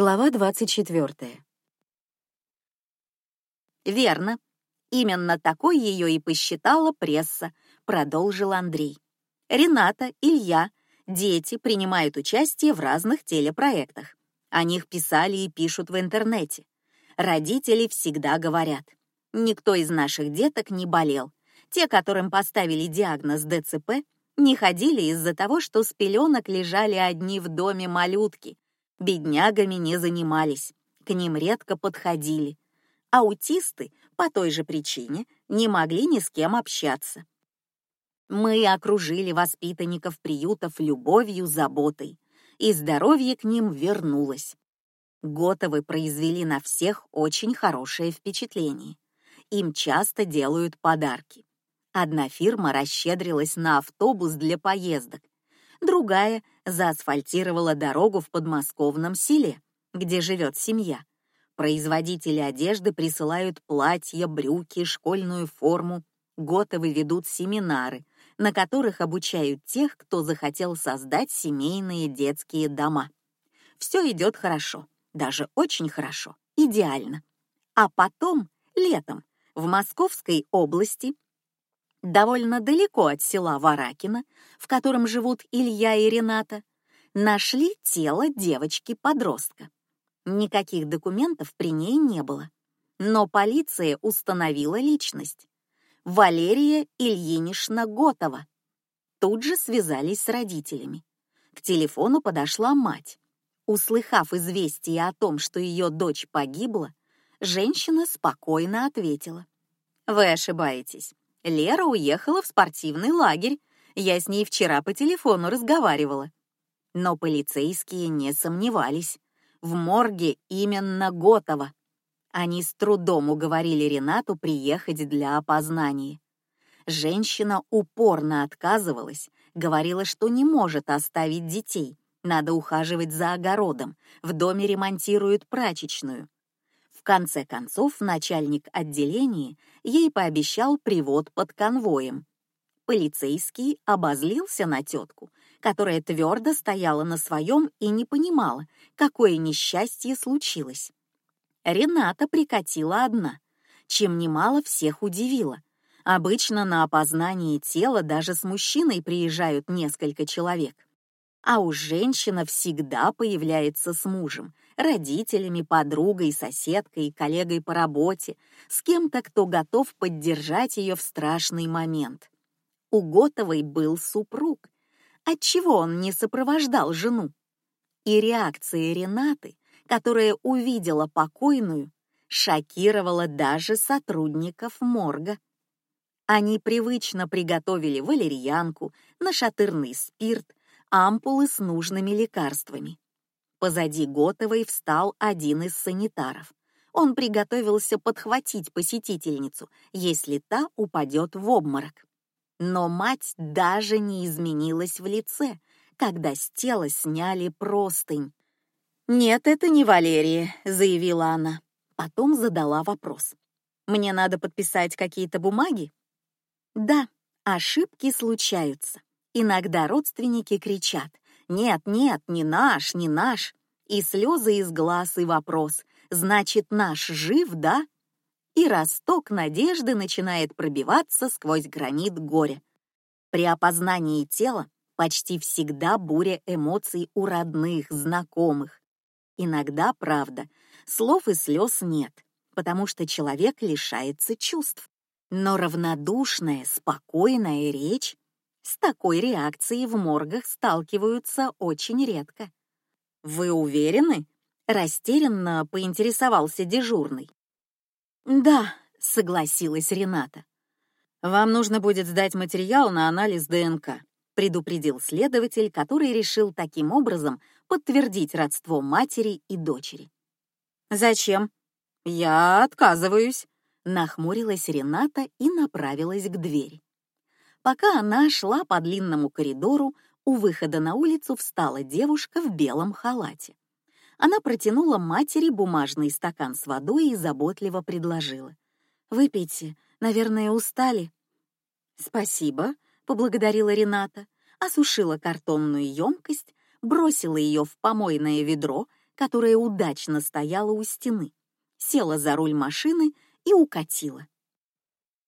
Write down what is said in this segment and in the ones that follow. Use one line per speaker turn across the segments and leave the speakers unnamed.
Глава 24.
Верно. Именно такой ее и посчитала пресса, продолжил Андрей. Рената, Илья, дети принимают участие в разных телепроектах. О них писали и пишут в интернете. Родители всегда говорят: никто из наших деток не болел. Те, которым поставили диагноз ДЦП, не ходили из-за того, что с пеленок лежали одни в доме малютки. Беднягами не занимались, к ним редко подходили. Аутисты по той же причине не могли ни с кем общаться. Мы окружили воспитанников приютов любовью, заботой, и здоровье к ним вернулось. Готовы произвели на всех очень хорошее впечатление. Им часто делают подарки. Одна фирма расщедрилась на автобус для поездок, другая заасфальтировала дорогу в подмосковном селе, где живет семья. Производители одежды присылают платья, брюки, школьную форму. Готовы ведут семинары, на которых обучают тех, кто захотел создать семейные детские дома. Все идет хорошо, даже очень хорошо, идеально. А потом, летом, в Московской области довольно далеко от села Варакино, в котором живут Илья и Рената, нашли тело девочки-подростка. Никаких документов при ней не было, но полиция установила личность. Валерия Ильинична Готова. Тут же связались с родителями. К телефону подошла мать. Услыхав известие о том, что ее дочь погибла, женщина спокойно ответила: "Вы ошибаетесь. Лера уехала в спортивный лагерь. Я с ней вчера по телефону разговаривала. Но полицейские не сомневались. В морге именно Готова. Они с трудом уговорили Ренату приехать для опознания. Женщина упорно отказывалась, говорила, что не может оставить детей. Надо ухаживать за огородом. В доме ремонтируют прачечную. Конце концов, начальник отделения ей пообещал привод под конвоем. Полицейский обозлился на тетку, которая твердо стояла на своем и не понимала, какое несчастье случилось. Рената прикатила одна, чем немало всех удивило. Обычно на опознание тела даже с мужчиной приезжают несколько человек, а уж женщина всегда появляется с мужем, родителями, подругой, соседкой, коллегой по работе, с кем-то, кто готов поддержать ее в страшный момент. У Готовой был супруг. Отчего он не сопровождал жену? И реакция Ренаты, которая увидела покойную, шокировала даже сотрудников морга. Они привычно приготовили валерьянку, нашатырный спирт, ампулы с нужными лекарствами. Позади Готовой встал один из санитаров. Он приготовился подхватить посетительницу, если та упадет в обморок. Но мать даже не изменилась в лице, когда с тела сняли простынь. Нет, это не Валерия, заявила она. Потом задала вопрос: Мне надо подписать какие-то бумаги? Да, ошибки случаются. Иногда родственники кричат: "Нет, нет, не наш, не наш", и слезы из глаз и вопрос: "Значит, наш жив, да?" И росток надежды начинает пробиваться сквозь гранит горя. При опознании тела почти всегда буря эмоций у родных, знакомых. Иногда, правда, слов и слез нет, потому что человек лишается чувств. Но равнодушная, спокойная речь с такой реакцией в моргах сталкиваются очень редко. Вы уверены? Растерянно поинтересовался дежурный. Да, согласилась Рената. Вам нужно будет сдать материал на анализ ДНК, предупредил следователь, который решил таким образом подтвердить родство матери и дочери. Зачем? Я отказываюсь. Нахмурилась Рената и направилась к двери. Пока она шла по длинному коридору, у выхода на улицу встала девушка в белом халате. Она протянула матери бумажный стакан с водой и заботливо предложила: "Выпейте, наверное, устали". "Спасибо", поблагодарила Рената, осушила картонную емкость, бросила ее в помойное ведро, которая удачно стояла у стены, села за руль машины и укатила.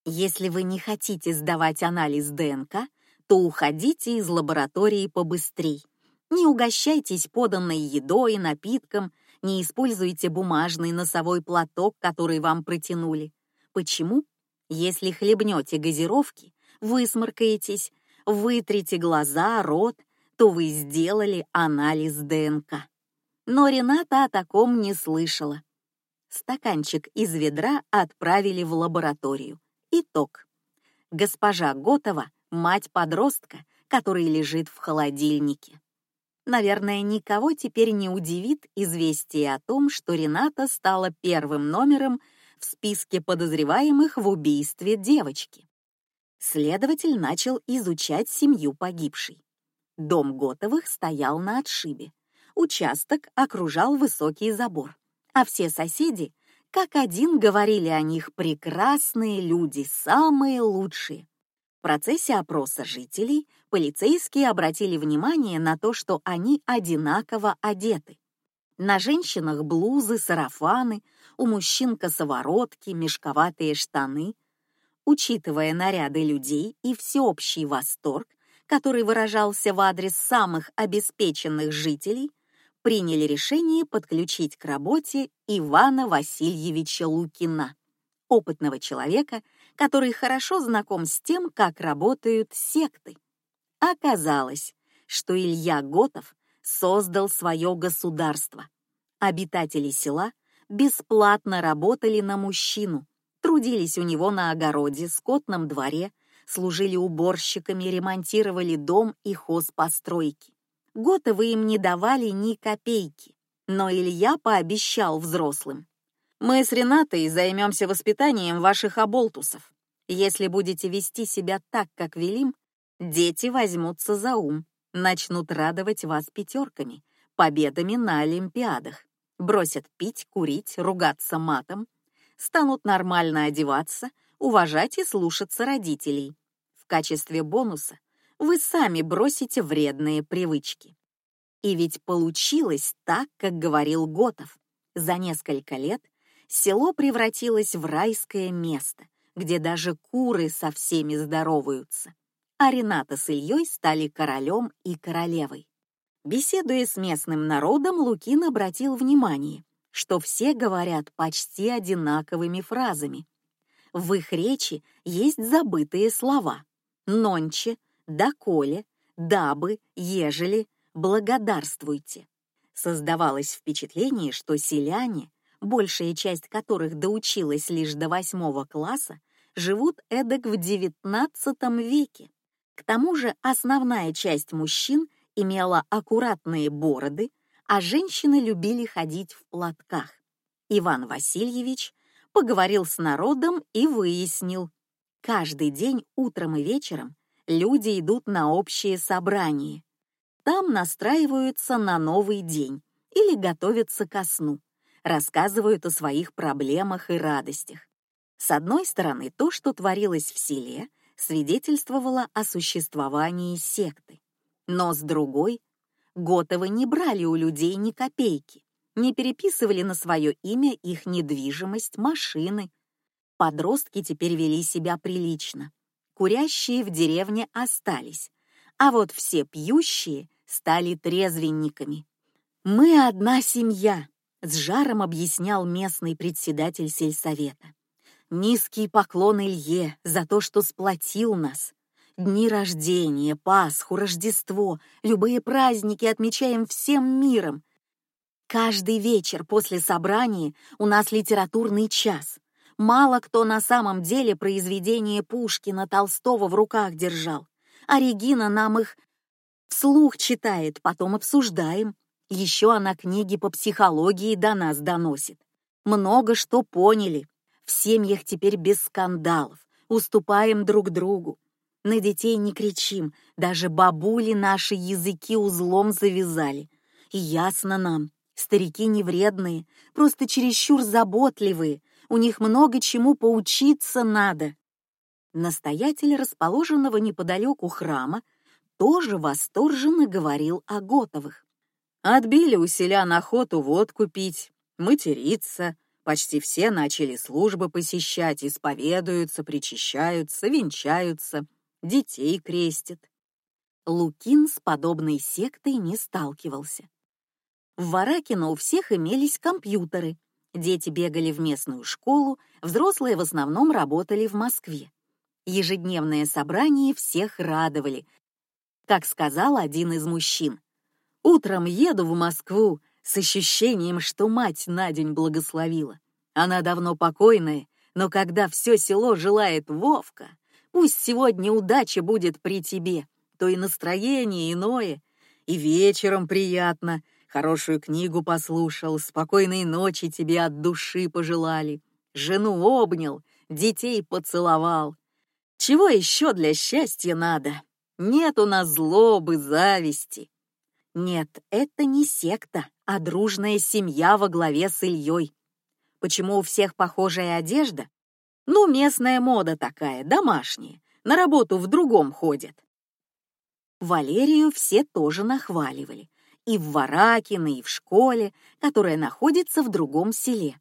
Если вы не хотите сдавать анализ ДНК, то уходите из лаборатории побыстрей. Не угощайтесь поданной едой и напитком, не используйте бумажный носовой платок, который вам протянули. Почему? Если хлебнете газировки, высморкаетесь, вытрите глаза, рот, то вы сделали анализ ДНК. Но Рената о таком не слышала. Стаканчик из ведра отправили в лабораторию. Итог. Госпожа Готова — мать подростка, который лежит в холодильнике. Наверное, никого теперь не удивит известие о том, что Рената стала первым номером в списке подозреваемых в убийстве девочки. Следователь начал изучать семью погибшей. Дом Готовых стоял на отшибе. Участок окружал высокий забор, а все соседи как один говорили о них прекрасные люди, самые лучшие. В процессе опроса жителей полицейские обратили внимание на то, что они одинаково одеты. На женщинах блузы, сарафаны, у мужчин косоворотки, мешковатые штаны. Учитывая наряды людей и всеобщий восторг, который выражался в адрес самых обеспеченных жителей, приняли решение подключить к работе Ивана Васильевича Лукина, опытного человека, который хорошо знаком с тем, как работают секты. Оказалось, что Илья Готов создал свое государство. Обитатели села бесплатно работали на мужчину, трудились у него на огороде, скотном дворе, служили уборщиками, ремонтировали дом и хозпостройки. Готовы им не давали ни копейки, но Илья пообещал взрослым. «Мы с Ренатой займемся воспитанием ваших оболтусов. Если будете вести себя так, как велим, дети возьмутся за ум, начнут радовать вас пятерками, победами на Олимпиадах, бросят пить, курить, ругаться матом, станут нормально одеваться, уважать и слушаться родителей. В качестве бонуса вы сами бросите вредные привычки. И ведь получилось так, как говорил Готов. За несколько лет село превратилось в райское место, где даже куры со всеми здороваются. А Рената с Ильей стали королем и королевой. Беседуя с местным народом, Лукин обратил внимание, что все говорят почти одинаковыми фразами. В их речи есть забытые слова: нонче, доколе, дабы, ежели, благодарствуйте. Создавалось впечатление, что селяне, большая часть которых доучилась лишь до восьмого класса, живут эдак в девятнадцатом веке. К тому же основная часть мужчин имела аккуратные бороды, а женщины любили ходить в платках. Иван Васильевич поговорил с народом и выяснил, каждый день утром и вечером люди идут на общее собрание. Там настраиваются на новый день или готовятся ко сну, рассказывают о своих проблемах и радостях. С одной стороны, то, что творилось в селе, свидетельствовало о существовании секты, но с другой, Готовы не брали у людей ни копейки, не переписывали на свое имя их недвижимость, машины. Подростки теперь вели себя прилично, курящие в деревне остались, а вот все пьющие стали трезвенниками. Мы одна семья, с жаром объяснял местный председатель сельсовета. Низкий поклон Илье за то, что сплотил нас. Дни рождения, Пасху, Рождество, любые праздники отмечаем всем миром. Каждый вечер после собрания у нас литературный час. Мало кто на самом деле произведения Пушкина, Толстого в руках держал, а Регина нам их вслух читает, потом обсуждаем. Еще она книги по психологии до нас доносит. Много что поняли. В семьях теперь без скандалов, уступаем друг другу. На детей не кричим, даже бабули наши языки узлом завязали. И ясно нам, старики не вредные, просто чересчур заботливые, у них много чему поучиться надо. Настоятель расположенного неподалеку храма тоже восторженно говорил о Готовых.
Отбили у селян охоту водку пить, материться, почти все начали службы посещать, исповедуются, причащаются, венчаются, детей крестят.
Лукин с подобной сектой не сталкивался. В Варакино у всех имелись компьютеры. Дети бегали в местную школу, взрослые в основном работали в Москве. Ежедневные собрания всех радовали. Как сказал один из мужчин, «Утром еду в Москву с ощущением, что мать на день благословила. Она давно покойная, но когда все село желает Вовка, пусть сегодня удача будет при тебе, то и настроение иное, и вечером приятно, хорошую книгу послушал, спокойной ночи тебе от души пожелали, жену обнял, детей поцеловал. Чего еще для счастья надо? Нет у нас злобы, зависти. Нет, это не секта, а дружная семья во главе с Ильей. Почему у всех похожая одежда? Ну, местная мода такая, домашняя. На работу в другом ходят. Валерию все тоже нахваливали. И в Варакино, и в школе, которая находится в другом селе.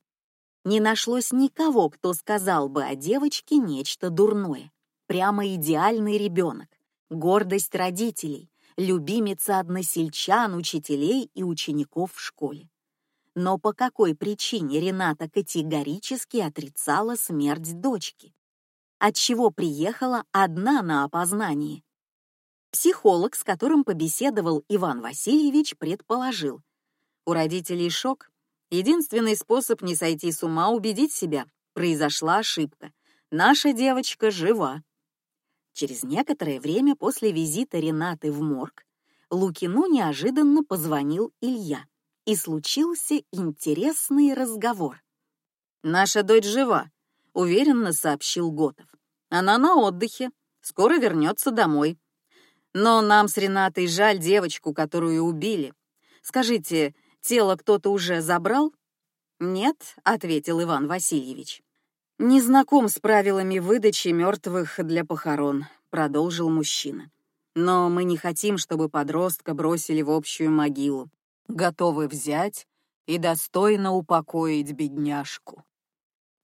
Не нашлось никого, кто сказал бы о девочке нечто дурное. Прямо идеальный ребенок, гордость родителей, любимица односельчан, учителей и учеников в школе. Но по какой причине Рената категорически отрицала смерть дочки? Отчего приехала одна на опознание? Психолог, с которым побеседовал Иван Васильевич, предположил. У родителей шок. Единственный способ не сойти с ума — убедить себя. Произошла ошибка. Наша девочка жива. Через некоторое время после визита Ренаты в морг Лукину неожиданно позвонил Илья и случился интересный разговор. «Наша дочь жива», — уверенно сообщил Готов. «Она на отдыхе, скоро вернется домой. Но нам с Ренатой жаль девочку, которую убили. Скажите, тело кто-то уже забрал?» «Нет», — ответил Иван Васильевич. «Не знаком с правилами выдачи мертвых для похорон», — продолжил мужчина. «Но мы не хотим, чтобы подростка бросили в общую могилу готовы взять и достойно упокоить бедняжку.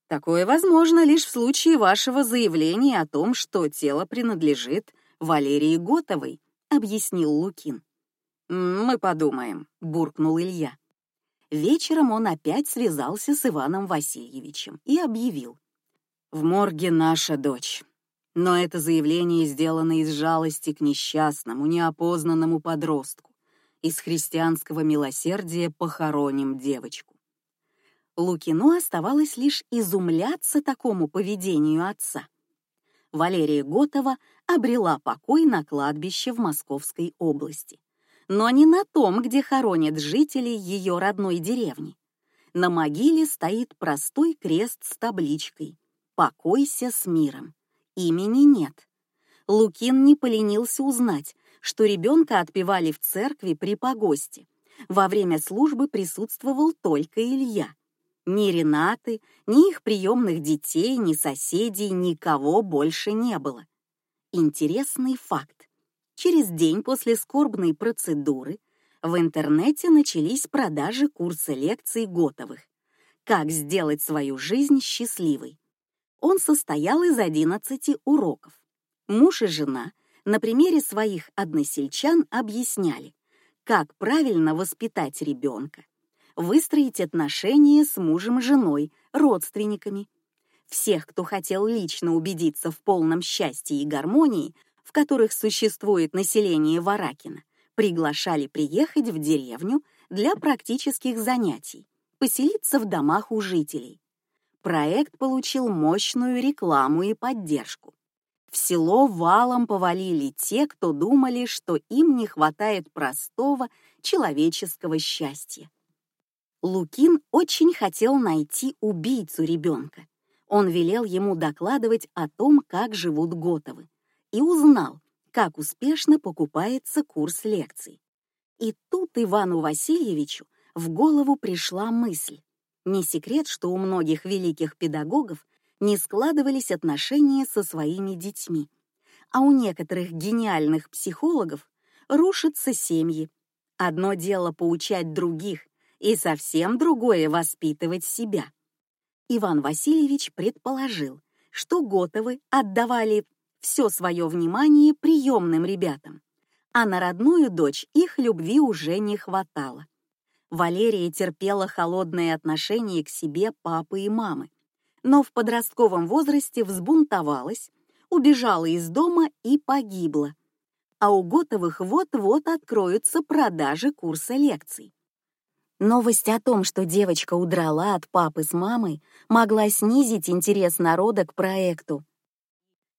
Такое возможно лишь в случае вашего заявления о том, что тело принадлежит Валерии Готовой, объяснил Лукин. Мы подумаем, буркнул Илья. Вечером он опять связался с Иваном Васильевичем и объявил: в морге наша дочь. Но это заявление сделано из жалости к несчастному, неопознанному подростку из христианского милосердия похороним девочку. Лукину оставалось лишь изумляться такому поведению отца. Валерия Готова обрела покой на кладбище в Московской области, но не на том, где хоронят жителей ее родной деревни. На могиле стоит простой крест с табличкой «Покойся с миром». Имени нет. Лукин не поленился узнать, что ребенка отпевали в церкви при погосте. Во время службы присутствовал только Илья. Ни Ренаты, ни их приемных детей, ни соседей, никого больше не было. Интересный факт. Через день после скорбной процедуры в интернете начались продажи курса лекций Готовых. Как сделать свою жизнь счастливой. Он состоял из 11 уроков. Муж и жена — на примере своих односельчан объясняли, как правильно воспитать ребенка, выстроить отношения с мужем, женой, родственниками. Всех, кто хотел лично убедиться в полном счастье и гармонии, в которых существует население Варакина, приглашали приехать в деревню для практических занятий, поселиться в домах у жителей. Проект получил мощную рекламу и поддержку в село валом повалили те, кто думали, что им не хватает простого человеческого счастья. Лукин очень хотел найти убийцу ребенка. Он велел ему докладывать о том, как живут Готовы, и узнал, как успешно покупается курс лекций. И тут Ивану Васильевичу в голову пришла мысль. Не секрет, что у многих великих педагогов не складывались отношения со своими детьми, а у некоторых гениальных психологов рушатся семьи. Одно дело поучать других, и совсем другое воспитывать себя. Иван Васильевич предположил, что Готовы отдавали все свое внимание приемным ребятам, а на родную дочь их любви уже не хватало. Валерия терпела холодное отношение к себе папы и мамы, но в подростковом возрасте взбунтовалась, убежала из дома и погибла. А у Готовых вот-вот откроются продажи курса лекций. Новость о том, что девочка удрала от папы с мамой, могла снизить интерес народа к проекту.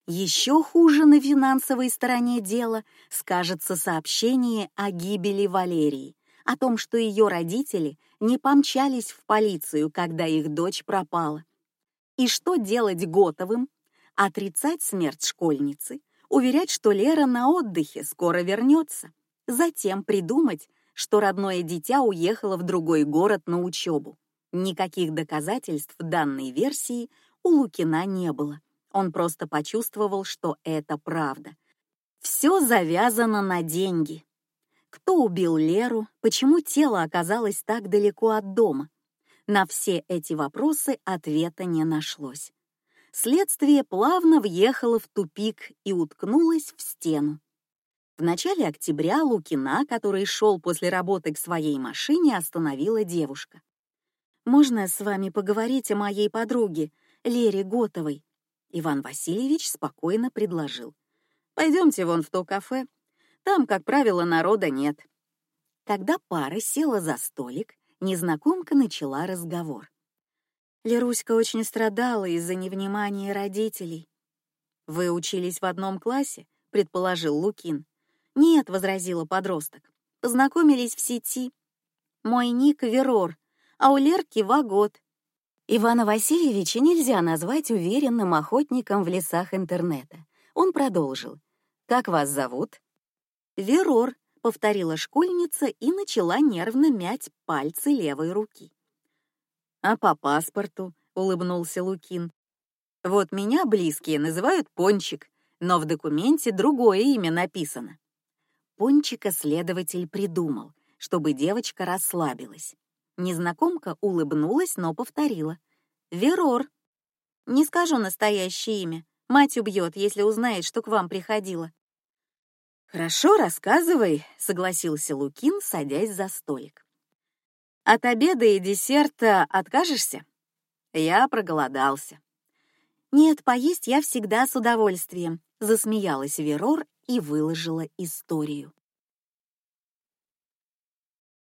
Еще хуже на финансовой стороне дела скажется сообщение о гибели Валерии, о том, что ее родители не помчались в полицию, когда их дочь пропала. И что делать готовым? Отрицать смерть школьницы, уверять, что Лера на отдыхе скоро вернется, затем придумать, что родное дитя уехало в другой город на учебу. Никаких доказательств данной версии у Лукина не было. Он просто почувствовал, что это правда. Все завязано на деньги. Кто убил Леру? Почему тело оказалось так далеко от дома? На все эти вопросы ответа не нашлось. Следствие плавно въехало в тупик и уткнулось в стену. В начале октября Лукина, который шел после работы к своей машине, остановила девушка. «Можно с вами поговорить о моей подруге, Лере Готовой?» Иван Васильевич спокойно предложил. «Пойдемте вон в то кафе. Там, как правило, народа нет». Когда пара села за столик, незнакомка начала разговор. Леруська очень страдала из-за невнимания родителей. «Вы учились в одном классе?» — предположил Лукин. «Нет», — возразила подросток. «Познакомились в сети. Мой ник — Верор, а у Лерки — Вагот». Ивана Васильевича нельзя назвать уверенным охотником в лесах интернета. Он продолжил. «Как вас зовут?» «Верор», — повторила школьница и начала нервно мять пальцы левой руки. «А по паспорту?» — улыбнулся Лукин. «Вот меня близкие называют Пончик, но в документе другое имя написано. Пончика следователь придумал, чтобы девочка расслабилась. Незнакомка улыбнулась, но повторила. «Верор». «Не скажу настоящее имя. Мать убьет, если узнает, что к вам приходила». «Хорошо, рассказывай», — согласился Лукин, садясь за столик. «От обеда и десерта откажешься?» Я проголодался. «Нет, поесть я всегда с удовольствием», — засмеялась Верор и выложила историю.